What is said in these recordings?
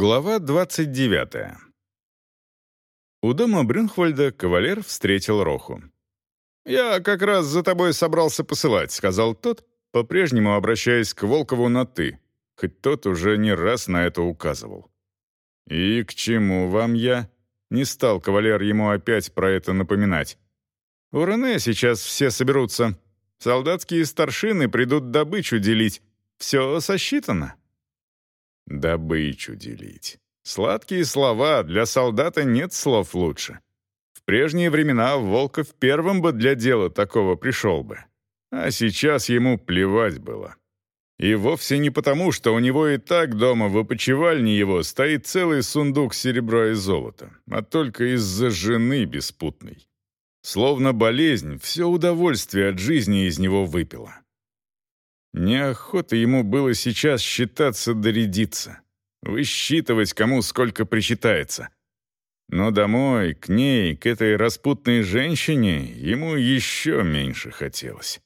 Глава 29. У дома Брюнхвальда кавалер встретил Роху. «Я как раз за тобой собрался посылать», — сказал тот, по-прежнему обращаясь к Волкову на «ты», хоть тот уже не раз на это указывал. «И к чему вам я?» — не стал кавалер ему опять про это напоминать. «У Рене сейчас все соберутся. Солдатские старшины придут добычу делить. Все сосчитано». Добычу делить. Сладкие слова, для солдата нет слов лучше. В прежние времена Волков первым бы для дела такого пришел бы. А сейчас ему плевать было. И вовсе не потому, что у него и так дома в опочивальне его стоит целый сундук серебра и золота, а только из-за жены беспутной. Словно болезнь, все удовольствие от жизни из него выпила. Неохота ему было сейчас считаться дорядиться, высчитывать, кому сколько причитается. Но домой, к ней, к этой распутной женщине, ему еще меньше хотелось.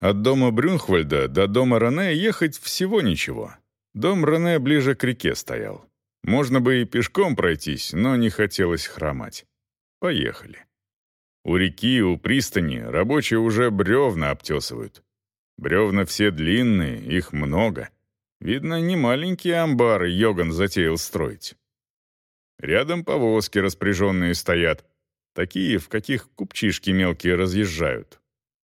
От дома Брюнхвальда до дома Рене ехать всего ничего. Дом Рене ближе к реке стоял. Можно бы и пешком пройтись, но не хотелось хромать. Поехали. У реки, у пристани рабочие уже бревна обтесывают. Бревна все длинные, их много. Видно, не маленькие амбары Йоган затеял строить. Рядом повозки распряженные стоят, такие, в каких купчишки мелкие разъезжают.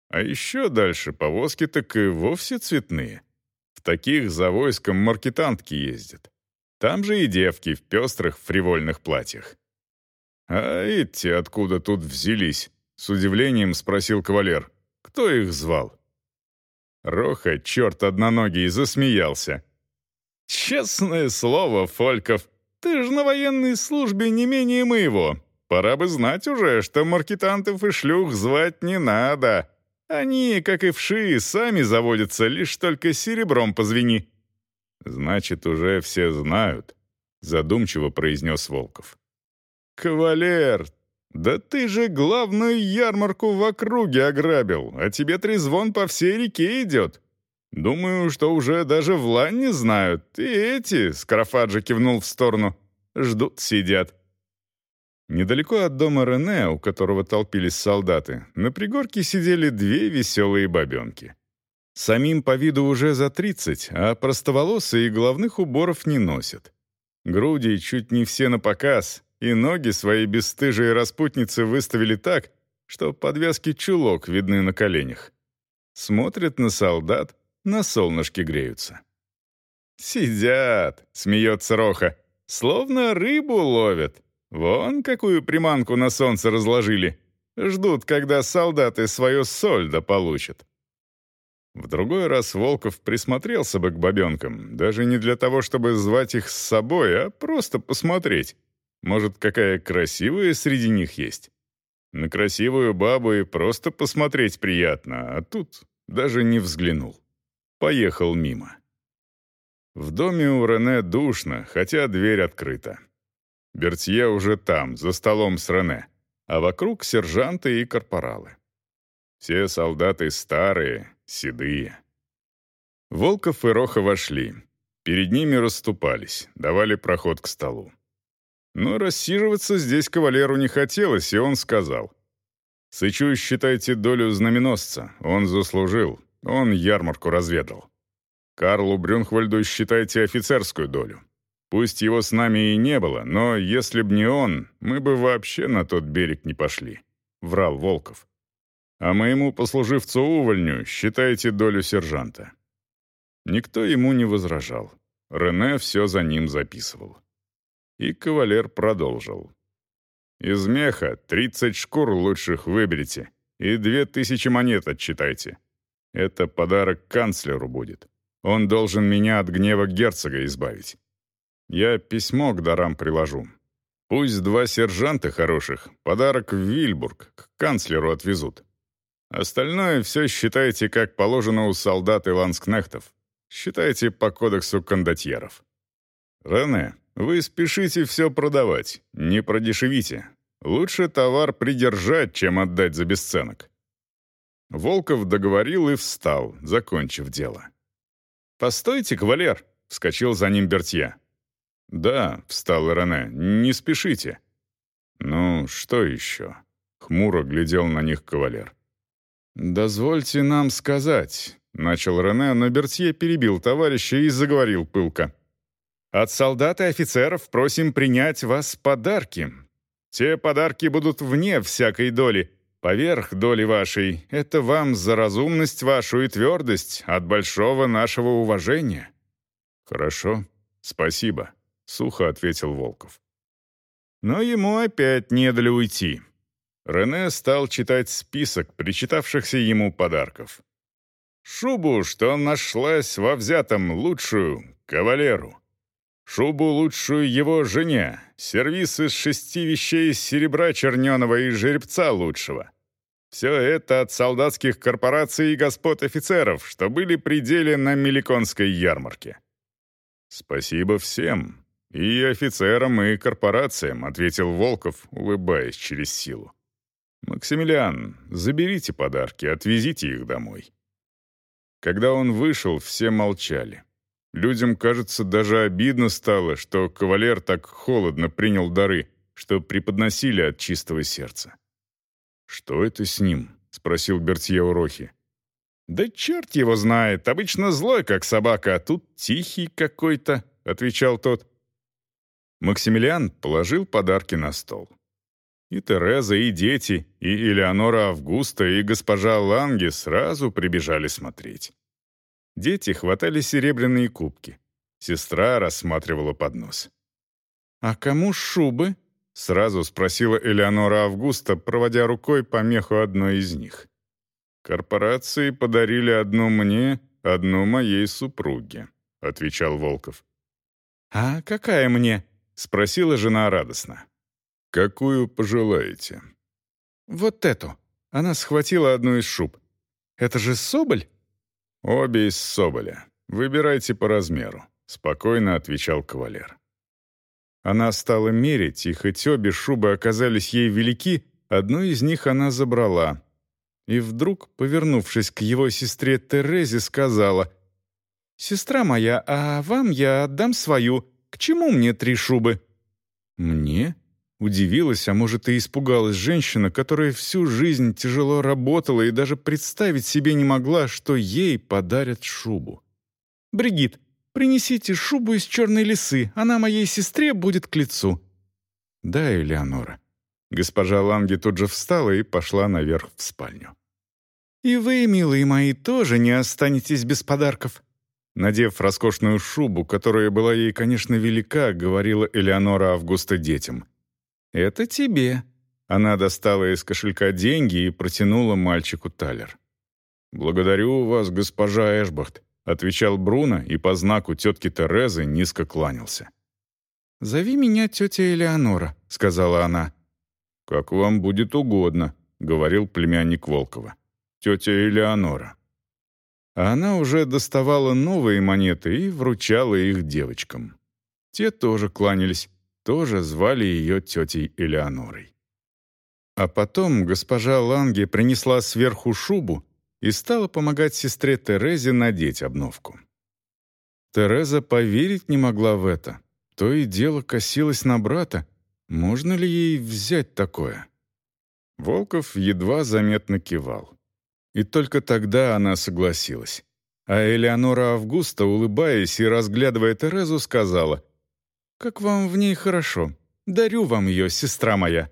А еще дальше повозки так и вовсе цветные. В таких за войском маркетантки ездят. Там же и девки в пестрых фривольных платьях. «А эти откуда тут взялись?» — с удивлением спросил кавалер. «Кто их звал?» Роха, черт одноногий, засмеялся. «Честное слово, Фольков, ты же на военной службе не менее моего. Пора бы знать уже, что маркетантов и шлюх звать не надо. Они, как и вши, сами заводятся, лишь только серебром позвени». «Значит, уже все знают», — задумчиво произнес Волков. «Кавалер, «Да ты же главную ярмарку в округе ограбил, а тебе трезвон по всей реке идет. Думаю, что уже даже в Ланне знают. И эти, — Скарафаджи кивнул в сторону, — ждут, сидят». Недалеко от дома Рене, у которого толпились солдаты, на пригорке сидели две веселые бабенки. Самим по виду уже за тридцать, а простоволосые и головных уборов не носят. Груди чуть не все на показ, и ноги своей бесстыжей распутницы выставили так, что подвязки чулок видны на коленях. Смотрят на солдат, на солнышке греются. «Сидят», — смеется Роха, — «словно рыбу ловят. Вон какую приманку на солнце разложили. Ждут, когда солдаты свое сольдо получат». В другой раз Волков присмотрелся бы к бабенкам, даже не для того, чтобы звать их с собой, а просто посмотреть, может, какая красивая среди них есть? На красивую бабу и просто посмотреть приятно, а тут даже не взглянул. Поехал мимо. В доме у Рене душно, хотя дверь открыта. Бертье уже там, за столом с Рене, а вокруг сержанты и корпоралы. Все солдаты старые, седые. Волков и Роха вошли. Перед ними расступались, давали проход к столу. Но рассиживаться здесь кавалеру не хотелось, и он сказал. «Сычу считайте долю знаменосца, он заслужил, он ярмарку разведал. Карлу Брюнхвальду считайте офицерскую долю. Пусть его с нами и не было, но если б не он, мы бы вообще на тот берег не пошли», — врал Волков. «А моему послуживцу-увольню считайте долю сержанта». Никто ему не возражал. Рене все за ним записывал. И кавалер продолжил. «Из меха тридцать шкур лучших выберите и две тысячи монет отчитайте. Это подарок канцлеру будет. Он должен меня от гнева герцога избавить. Я письмо к дарам приложу. Пусть два сержанта хороших подарок в Вильбург к канцлеру отвезут. Остальное все считайте, как положено у солдат и ланскнехтов. Считайте по кодексу кондотьеров. Рене, вы спешите все продавать, не продешевите. Лучше товар придержать, чем отдать за бесценок». Волков договорил и встал, закончив дело. «Постойте, кавалер!» — вскочил за ним Бертье. «Да», — встал Рене, — «не спешите». «Ну, что еще?» — хмуро глядел на них кавалер. «Дозвольте нам сказать», — начал Рене, но Бертье перебил товарища и заговорил пылко. «От солдат и офицеров просим принять вас подарки. Те подарки будут вне всякой доли, поверх доли вашей. Это вам за разумность вашу и твердость от большого нашего уважения». «Хорошо, спасибо», — сухо ответил Волков. Но ему опять не дали уйти. Рене стал читать список причитавшихся ему подарков. Шубу, что нашлась во взятом, лучшую, кавалеру. Шубу лучшую его жене, сервиз из шести вещей из серебра черненого и жеребца лучшего. Все это от солдатских корпораций и господ офицеров, что были при деле на Меликонской ярмарке. «Спасибо всем», «И офицерам, и корпорациям», — ответил Волков, улыбаясь через силу. «Максимилиан, заберите подарки, отвезите их домой». Когда он вышел, все молчали. Людям, кажется, даже обидно стало, что кавалер так холодно принял дары, что преподносили от чистого сердца. «Что это с ним?» — спросил Бертье у Рохи. «Да черт его знает, обычно злой, как собака, а тут тихий какой-то», — отвечал тот. Максимилиан положил подарки на стол. И Тереза, и дети, и Элеонора Августа, и госпожа Ланге сразу прибежали смотреть. Дети хватали серебряные кубки. Сестра рассматривала поднос. «А кому шубы?» — сразу спросила Элеонора Августа, проводя рукой по меху одной из них. «Корпорации подарили одну мне, одну моей супруге», — отвечал Волков. «А какая мне?» — спросила жена радостно. «Какую пожелаете?» «Вот эту». Она схватила одну из шуб. «Это же соболь?» «Обе из соболя. Выбирайте по размеру», — спокойно отвечал кавалер. Она стала мерить, и хоть обе шубы оказались ей велики, одну из них она забрала. И вдруг, повернувшись к его сестре Терезе, сказала, «Сестра моя, а вам я отдам свою, к чему мне три шубы?» «Мне?» Удивилась, а может и испугалась женщина, которая всю жизнь тяжело работала и даже представить себе не могла, что ей подарят шубу. «Бригит, принесите шубу из черной лисы, она моей сестре будет к лицу». «Да, Элеонора». Госпожа Ланги тут же встала и пошла наверх в спальню. «И вы, милые мои, тоже не останетесь без подарков», Надев роскошную шубу, которая была ей, конечно, велика, говорила Элеонора Августа детям. «Это тебе». Она достала из кошелька деньги и протянула мальчику талер. «Благодарю вас, госпожа Эшбахт», — отвечал Бруно и по знаку тетки Терезы низко кланялся. «Зови меня тетя Элеонора», — сказала она. «Как вам будет угодно», — говорил племянник Волкова. «Тетя Элеонора» а она уже доставала новые монеты и вручала их девочкам. Те тоже кланялись, тоже звали ее тетей Элеонорой. А потом госпожа Ланге принесла сверху шубу и стала помогать сестре Терезе надеть обновку. Тереза поверить не могла в это. То и дело косилась на брата. Можно ли ей взять такое? Волков едва заметно кивал. И только тогда она согласилась. А Элеонора Августа, улыбаясь и разглядывая Терезу, сказала, «Как вам в ней хорошо. Дарю вам ее, сестра моя».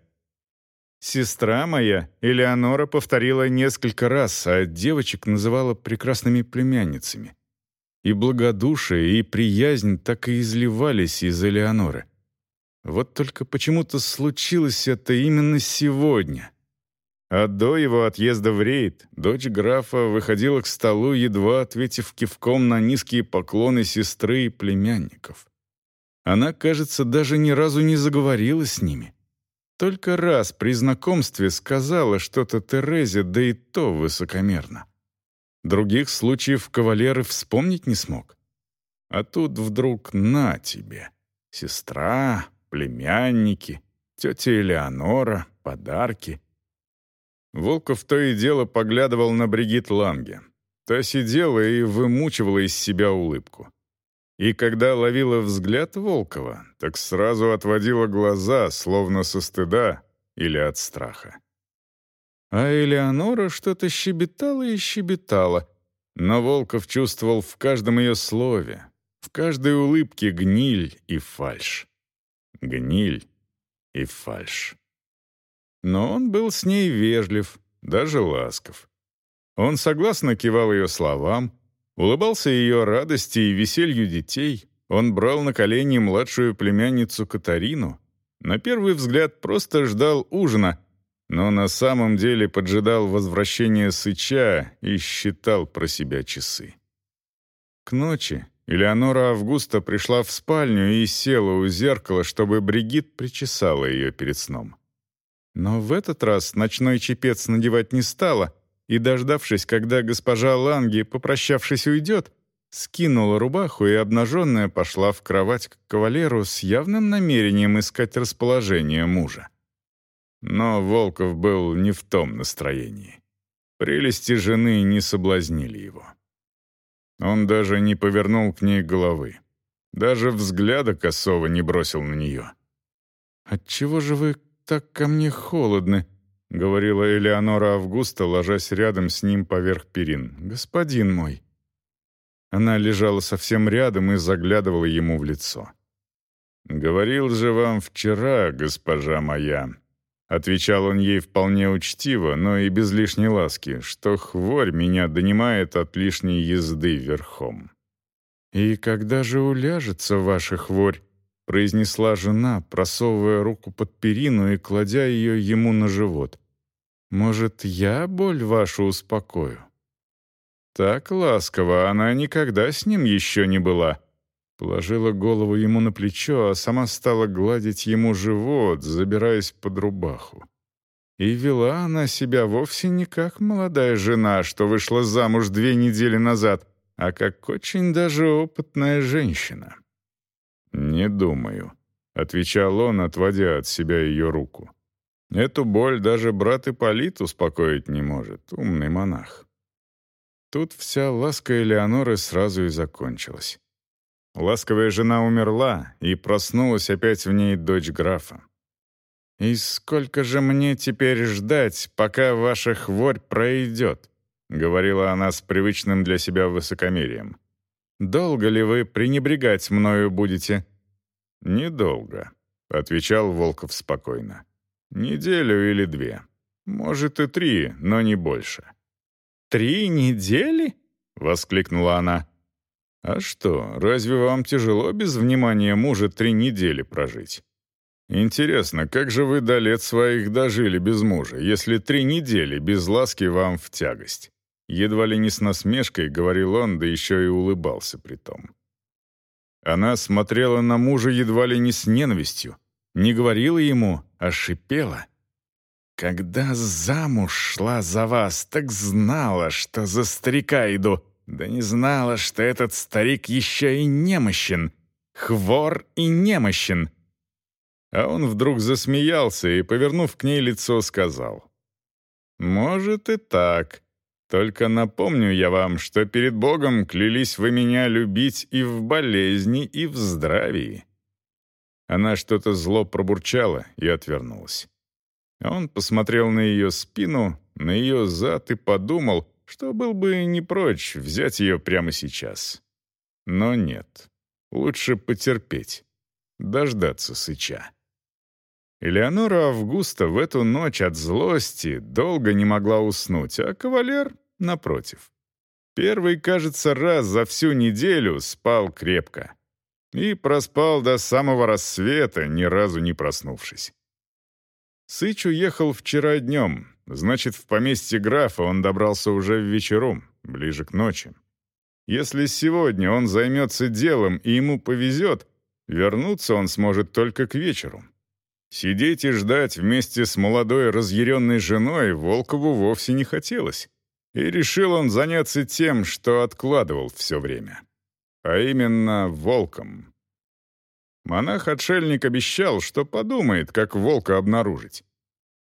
«Сестра моя», — Элеонора повторила несколько раз, а девочек называла прекрасными племянницами. И благодушие, и приязнь так и изливались из Элеоноры. Вот только почему-то случилось это именно сегодня — а до его отъезда в рейд дочь графа выходила к столу, едва ответив кивком на низкие поклоны сестры и племянников. Она, кажется, даже ни разу не заговорила с ними. Только раз при знакомстве сказала что-то Терезе, да и то высокомерно. Других случаев кавалер и вспомнить не смог. А тут вдруг на тебе. Сестра, племянники, тетя Элеонора, подарки — Волков то и дело поглядывал на Бригит Ланге. Та сидела и вымучивала из себя улыбку. И когда ловила взгляд Волкова, так сразу отводила глаза, словно со стыда или от страха. А Элеонора что-то щебетала и щебетала, но Волков чувствовал в каждом ее слове, в каждой улыбке гниль и фальшь. Гниль и фальшь. Но он был с ней вежлив, даже ласков. Он согласно кивал ее словам, улыбался ее радости и веселью детей, он брал на колени младшую племянницу Катарину, на первый взгляд просто ждал ужина, но на самом деле поджидал возвращения Сыча и считал про себя часы. К ночи Элеонора Августа пришла в спальню и села у зеркала, чтобы Бригит причесала ее перед сном. Но в этот раз ночной чепец надевать не стала, и, дождавшись, когда госпожа Ланги, попрощавшись, уйдет, скинула рубаху и обнаженная пошла в кровать к кавалеру с явным намерением искать расположение мужа. Но Волков был не в том настроении. Прелести жены не соблазнили его. Он даже не повернул к ней головы. Даже взгляда косого не бросил на нее. «Отчего же вы так ко мне холодны?» — говорила Элеонора Августа, ложась рядом с ним поверх перин. «Господин мой». Она лежала совсем рядом и заглядывала ему в лицо. «Говорил же вам вчера, госпожа моя, Отвечал он ей вполне учтиво, но и без лишней ласки, что хворь меня донимает от лишней езды верхом. «И когда же уляжется ваша хворь?» — произнесла жена, просовывая руку под перину и кладя ее ему на живот. «Может, я боль вашу успокою?» Так ласково она никогда с ним еще не была — Положила голову ему на плечо, а сама стала гладить ему живот, забираясь под рубаху. И вела она себя вовсе не как молодая жена, что вышла замуж две недели назад, а как очень даже опытная женщина. «Не думаю», — отвечал он, отводя от себя ее руку. «Эту боль даже брат Ипполит успокоить не может, умный монах». Тут вся ласка Элеоноры сразу и закончилась. Ласковая жена умерла, и проснулась опять в ней дочь графа. «И сколько же мне теперь ждать, пока ваша хворь пройдет?» — говорила она с привычным для себя высокомерием. «Долго ли вы пренебрегать мною будете?» «Недолго», — отвечал Волков спокойно. «Неделю или две. Может, и три, но не больше». «Три недели?» — воскликнула она. А что, разве вам тяжело без внимания мужа три недели прожить? Интересно, как же вы до лет своих дожили без мужа, если три недели без ласки вам в тягость? Едва ли не с насмешкой говорил он, да еще и улыбался при том. Она смотрела на мужа едва ли не с ненавистью, не говорила ему, а шипела. «Когда замуж шла за вас, так знала, что за старика иду», да не знала, что этот старик еще и немощен. Хвор и немощен. А он вдруг засмеялся и, повернув к ней лицо, сказал. «Может и так. Только напомню я вам, что перед Богом клялись вы меня любить и в болезни, и в здравии». Она что-то зло пробурчала и отвернулась. Он посмотрел на ее спину, на ее зад и подумал, что был бы не прочь взять ее прямо сейчас. Но нет. Лучше потерпеть. Дождаться сыча. Элеонора Августа в эту ночь от злости долго не могла уснуть, а кавалер, напротив. Первый, кажется, раз за всю неделю спал крепко. И проспал до самого рассвета, ни разу не проснувшись. Сыч уехал вчера днем, Значит, в поместье графа он добрался уже в вечером, ближе к ночи. Если сегодня он займется делом и ему повезет, вернуться он сможет только к вечеру. Сидеть и ждать вместе с молодой разъяренной женой Волкову вовсе не хотелось. И решил он заняться тем, что откладывал все время. А именно волком. Монах-отшельник обещал, что подумает, как волка обнаружить.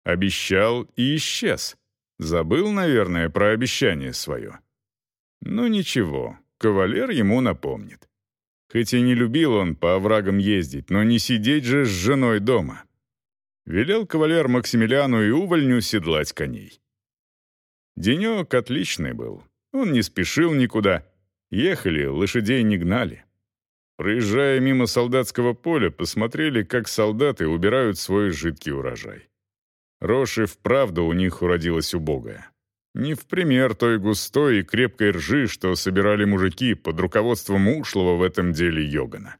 Обещал и исчез. Забыл, наверное, про обещание свое. Ну ничего, кавалер ему напомнит. Хоть и не любил он по оврагам ездить, но не сидеть же с женой дома. Велел кавалер Максимилиану и увольню седлать коней. Денек отличный был. Он не спешил никуда. Ехали, лошадей не гнали. Проезжая мимо солдатского поля, посмотрели, как солдаты убирают свой жидкий урожай. Рожь и вправду у них уродилась убогая. Не в пример той густой и крепкой ржи, что собирали мужики под руководством ушлого в этом деле Йогана.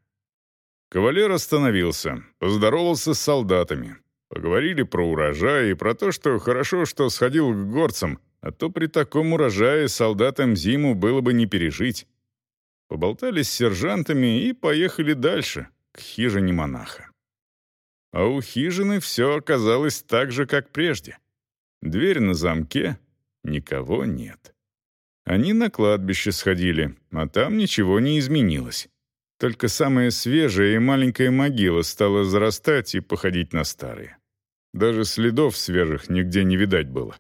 Кавалер остановился, поздоровался с солдатами. Поговорили про урожай и про то, что хорошо, что сходил к горцам, а то при таком урожае солдатам зиму было бы не пережить. Поболтали с сержантами и поехали дальше, к хижине монаха. А у хижины все оказалось так же, как прежде. Дверь на замке, никого нет. Они на кладбище сходили, а там ничего не изменилось. Только самая свежая и маленькая могила стала зарастать и походить на старые. Даже следов свежих нигде не видать было.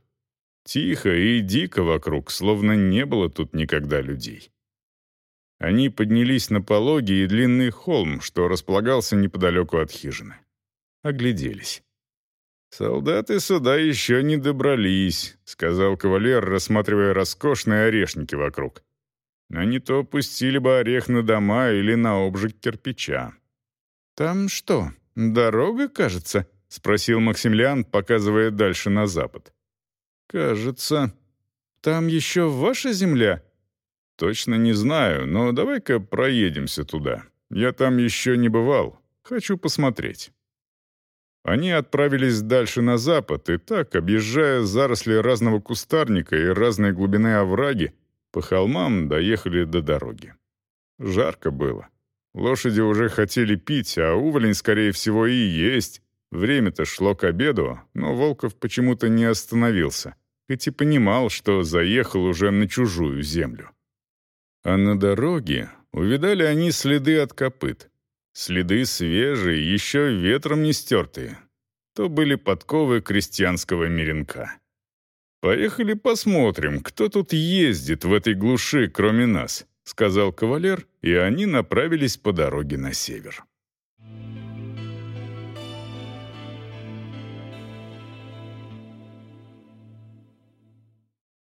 Тихо и дико вокруг, словно не было тут никогда людей. Они поднялись на пологий и длинный холм, что располагался неподалеку от хижины. Огляделись. «Солдаты сюда еще не добрались», — сказал кавалер, рассматривая роскошные орешники вокруг. «А не то пустили бы орех на дома или на обжиг кирпича». «Там что, дорога, кажется?» — спросил Максимилиан, показывая дальше на запад. «Кажется. Там еще ваша земля?» «Точно не знаю, но давай-ка проедемся туда. Я там еще не бывал. Хочу посмотреть». Они отправились дальше на запад, и так, объезжая заросли разного кустарника и разной глубины овраги, по холмам доехали до дороги. Жарко было. Лошади уже хотели пить, а уволень, скорее всего, и есть. Время-то шло к обеду, но Волков почему-то не остановился, хоть и понимал, что заехал уже на чужую землю. А на дороге увидали они следы от копыт. Следы свежие, еще ветром не стертые. То были подковы крестьянского меренка. «Поехали посмотрим, кто тут ездит в этой глуши, кроме нас», — сказал кавалер, и они направились по дороге на север.